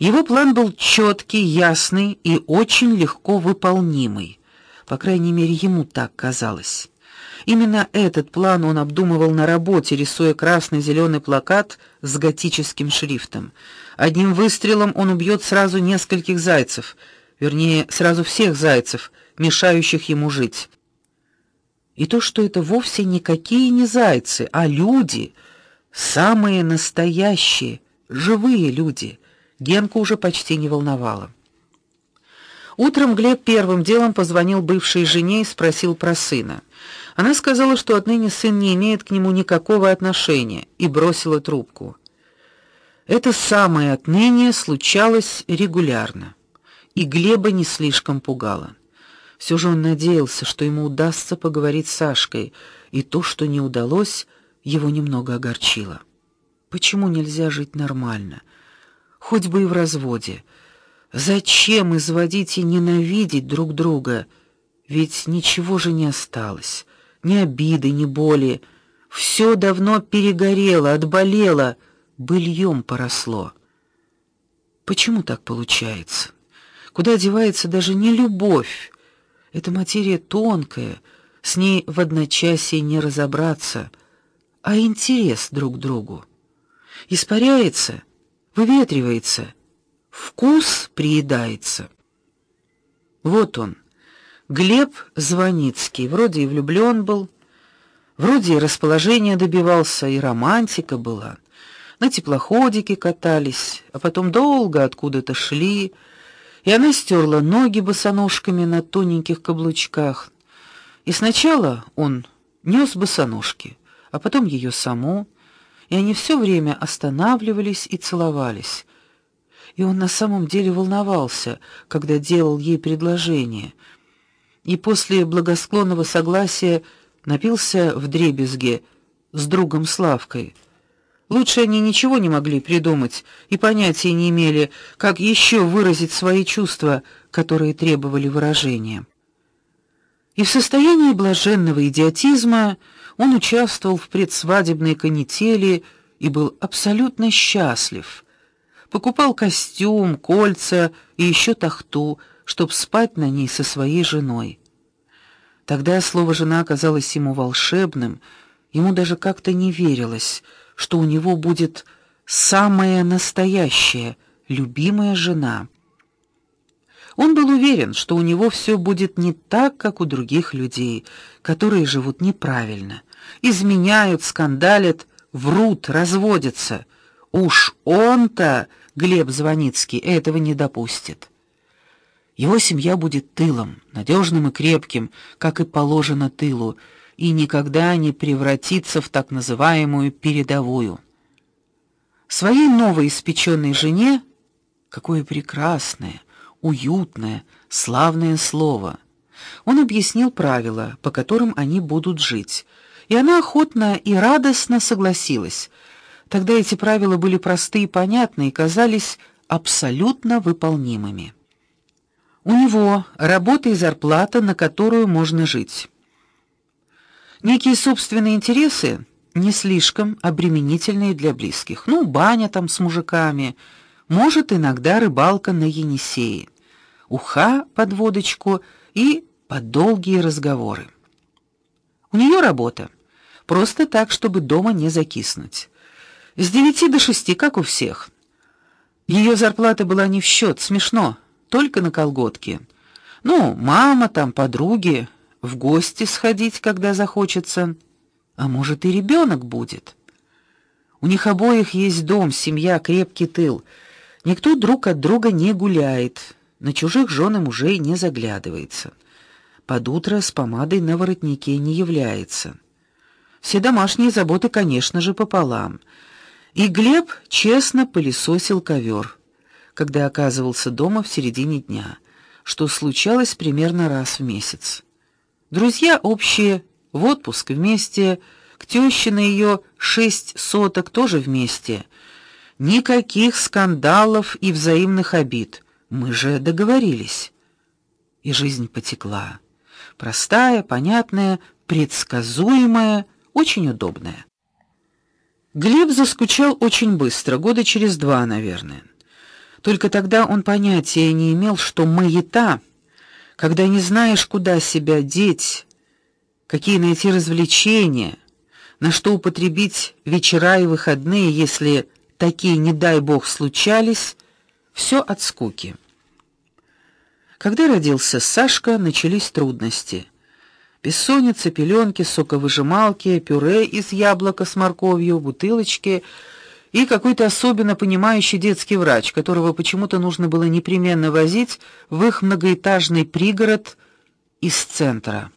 Его план был четкий, ясный и очень легко выполнимый. По крайней мере, ему так казалось. Именно этот план он обдумывал на работе, рисуя красно зеленый плакат с готическим шрифтом. Одним выстрелом он убьет сразу нескольких зайцев, вернее, сразу всех зайцев, мешающих ему жить. И то, что это вовсе никакие не зайцы, а люди, самые настоящие, живые люди. Генку уже почти не волновало. Утром Глеб первым делом позвонил бывшей жене и спросил про сына. Она сказала, что отныне сын не имеет к нему никакого отношения, и бросила трубку. Это самое отныне случалось регулярно, и Глеба не слишком пугало. Все же он надеялся, что ему удастся поговорить с Сашкой, и то, что не удалось, его немного огорчило. Почему нельзя жить нормально? Хоть бы и в разводе. Зачем изводить и ненавидеть друг друга? Ведь ничего же не осталось. Ни обиды, ни боли. Все давно перегорело, отболело, быльем поросло. Почему так получается? Куда девается даже не любовь? Эта материя тонкая, с ней в одночасье не разобраться, а интерес друг к другу испаряется, выветривается, вкус приедается. Вот он, Глеб Звоницкий, вроде и влюблён был, вроде и расположения добивался, и романтика была. На теплоходике катались, а потом долго откуда-то шли, и она стерла ноги босоножками на тоненьких каблучках. И сначала он нёс босоножки, а потом её саму и они все время останавливались и целовались. И он на самом деле волновался, когда делал ей предложение. И после благосклонного согласия напился в дребезге с другом Славкой. Лучше они ничего не могли придумать и понятия не имели, как еще выразить свои чувства, которые требовали выражения. И в состоянии блаженного идиотизма он участвовал в предсвадебной канители и был абсолютно счастлив. Покупал костюм, кольца и еще тахту, чтобы спать на ней со своей женой. Тогда слово жена казалось ему волшебным, ему даже как-то не верилось, что у него будет самая настоящая, любимая жена. Он был уверен, что у него все будет не так, как у других людей, которые живут неправильно изменяют, скандалят, врут, разводятся. Уж он-то, Глеб Звоницкий, этого не допустит. Его семья будет тылом, надежным и крепким, как и положено тылу, и никогда не превратится в так называемую передовую. Своей новой испеченной жене какое прекрасное, уютное, славное слово. Он объяснил правила, по которым они будут жить и она охотно и радостно согласилась. Тогда эти правила были просты и понятны и казались абсолютно выполнимыми. У него работа и зарплата, на которую можно жить. Некие собственные интересы, не слишком обременительные для близких. Ну, баня там с мужиками, может иногда рыбалка на Енисее. Уха под водочку и под долгие разговоры. У нее работа Просто так, чтобы дома не закиснуть. С девяти до шести, как у всех. Ее зарплата была не в счет, смешно, только на колготки. Ну, мама там, подруги, в гости сходить, когда захочется. А может, и ребенок будет. У них обоих есть дом, семья, крепкий тыл. Никто друг от друга не гуляет, на чужих жен и мужей не заглядывается. Под утро с помадой на воротнике не является. Все домашние заботы, конечно же, пополам. И Глеб честно пылесосил ковер, когда оказывался дома в середине дня, что случалось примерно раз в месяц. Друзья общие, в отпуск вместе, к тёще на её шесть соток тоже вместе. Никаких скандалов и взаимных обид. Мы же договорились. И жизнь потекла. Простая, понятная, предсказуемая, очень удобная. Глеб заскучал очень быстро, года через два, наверное. Только тогда он понятия не имел, что маята, когда не знаешь, куда себя деть, какие найти развлечения, на что употребить вечера и выходные, если такие, не дай бог, случались, все от скуки. Когда родился Сашка, начались трудности. Бессонница, пеленки, соковыжималки, пюре из яблока с морковью, бутылочки и какой-то особенно понимающий детский врач, которого почему-то нужно было непременно возить в их многоэтажный пригород из центра.